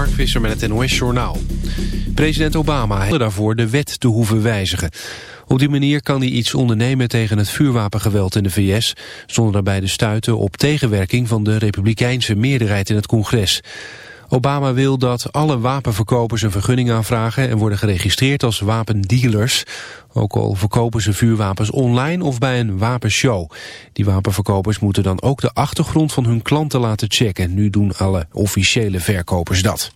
Mark Visser met het NOS Journaal. President Obama heeft daarvoor de wet te hoeven wijzigen. Op die manier kan hij iets ondernemen tegen het vuurwapengeweld in de VS... zonder daarbij de stuiten op tegenwerking van de republikeinse meerderheid in het congres. Obama wil dat alle wapenverkopers een vergunning aanvragen... en worden geregistreerd als wapendealers. Ook al verkopen ze vuurwapens online of bij een wapenshow. Die wapenverkopers moeten dan ook de achtergrond van hun klanten laten checken. Nu doen alle officiële verkopers dat.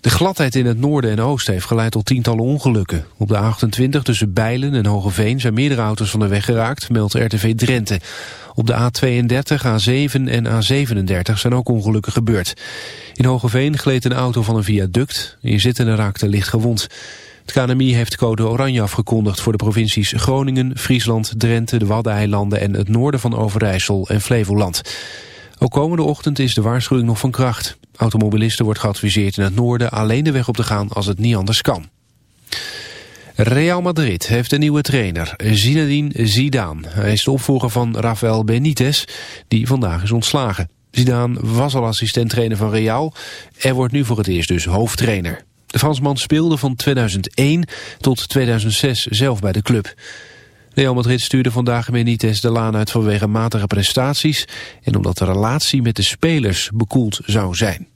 De gladheid in het noorden en oosten heeft geleid tot tientallen ongelukken. Op de A28 tussen Bijlen en Hogeveen zijn meerdere auto's van de weg geraakt, meldt RTV Drenthe. Op de A32, A7 en A37 zijn ook ongelukken gebeurd. In Hogeveen gleed een auto van een viaduct. Inzittenden raakte licht gewond. Het KNMI heeft code oranje afgekondigd voor de provincies Groningen, Friesland, Drenthe, de Waddeneilanden en het noorden van Overijssel en Flevoland. Ook komende ochtend is de waarschuwing nog van kracht. Automobilisten wordt geadviseerd in het noorden alleen de weg op te gaan als het niet anders kan. Real Madrid heeft een nieuwe trainer, Zinedine Zidane. Hij is de opvolger van Rafael Benitez, die vandaag is ontslagen. Zidane was al assistent-trainer van Real en wordt nu voor het eerst dus hoofdtrainer. De Fransman speelde van 2001 tot 2006 zelf bij de club. Real Madrid stuurde vandaag Benitez de laan uit vanwege matige prestaties... en omdat de relatie met de spelers bekoeld zou zijn.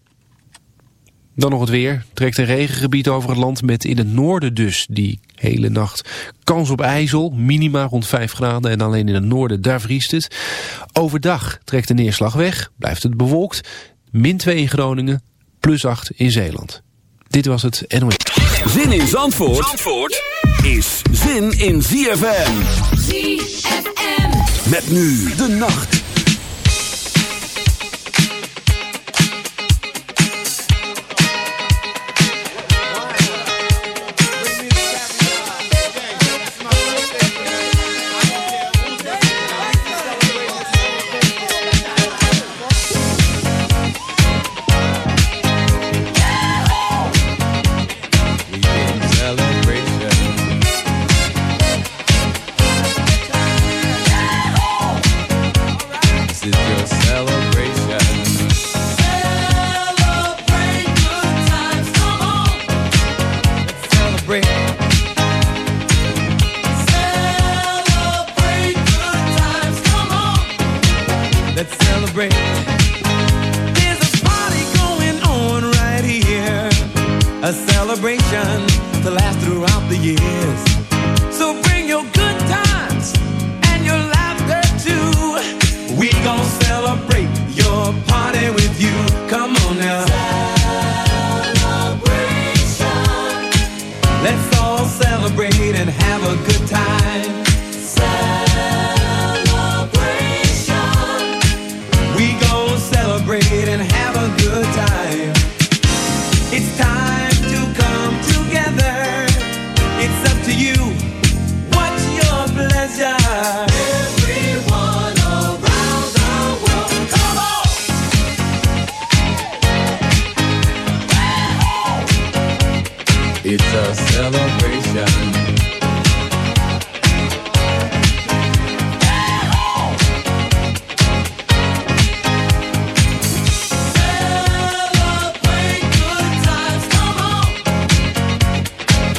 Dan nog het weer. Trekt een regengebied over het land met in het noorden dus die hele nacht kans op ijzel. Minima rond 5 graden en alleen in het noorden daar vriest het. Overdag trekt de neerslag weg, blijft het bewolkt. Min 2 in Groningen, plus 8 in Zeeland. Dit was het NOS. Zin in Zandvoort, Zandvoort is zin in ZFM. ZFM. Met nu de nacht.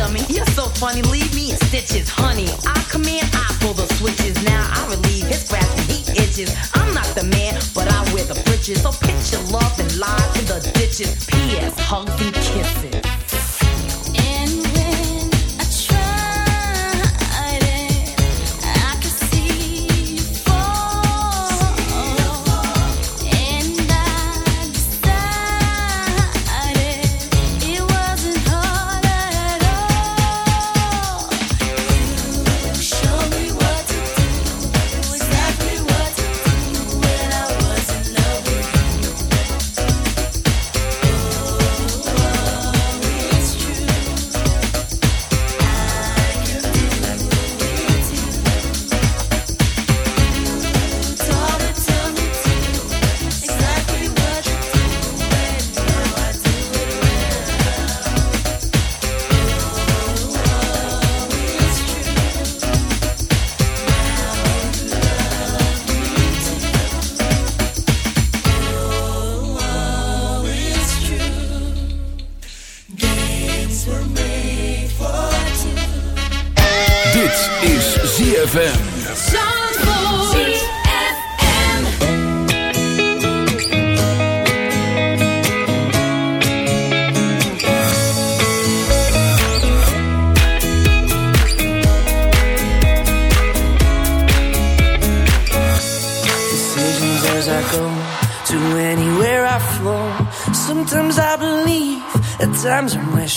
dummy. You're so funny, leave me in stitches, honey. I command, I pull the switches. Now I relieve his grasp and he itches. I'm not the man, but I wear the britches. So pitch your love and lie in the ditches. P.S. Hugs and kisses.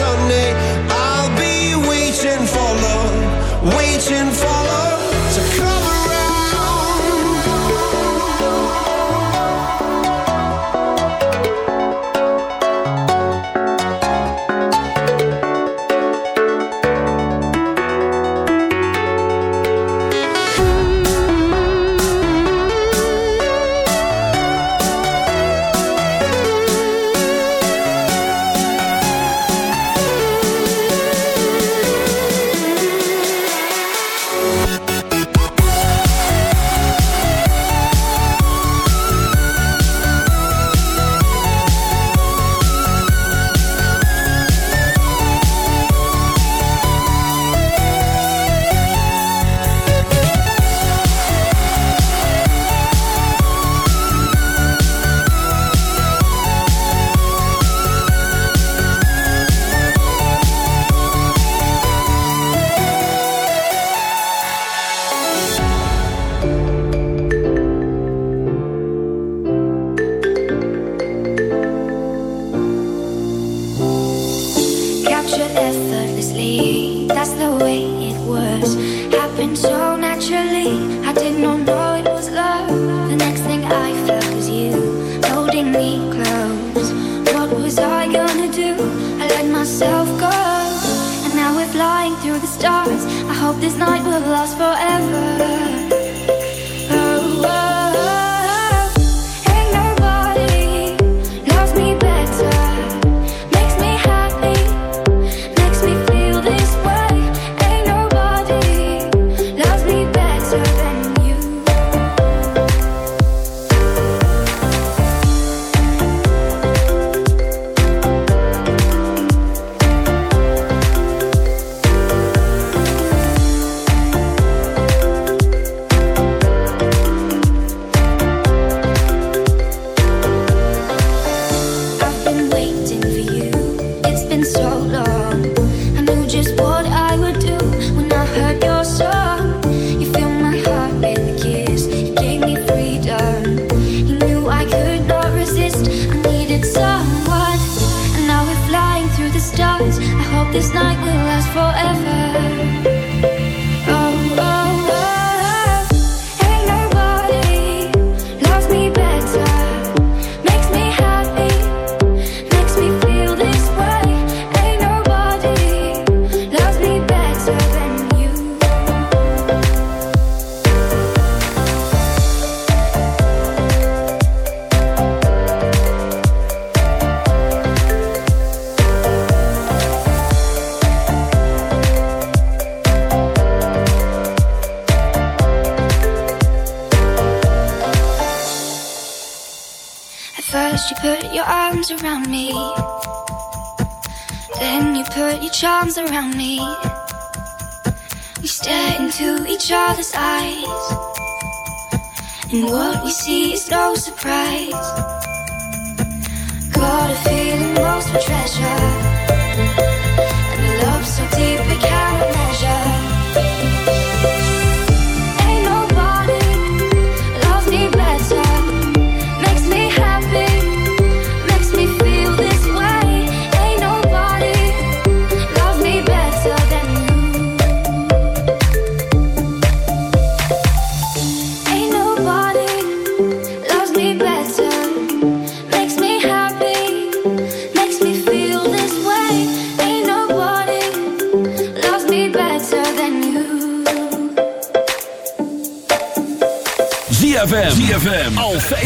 Sunday.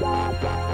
Bye.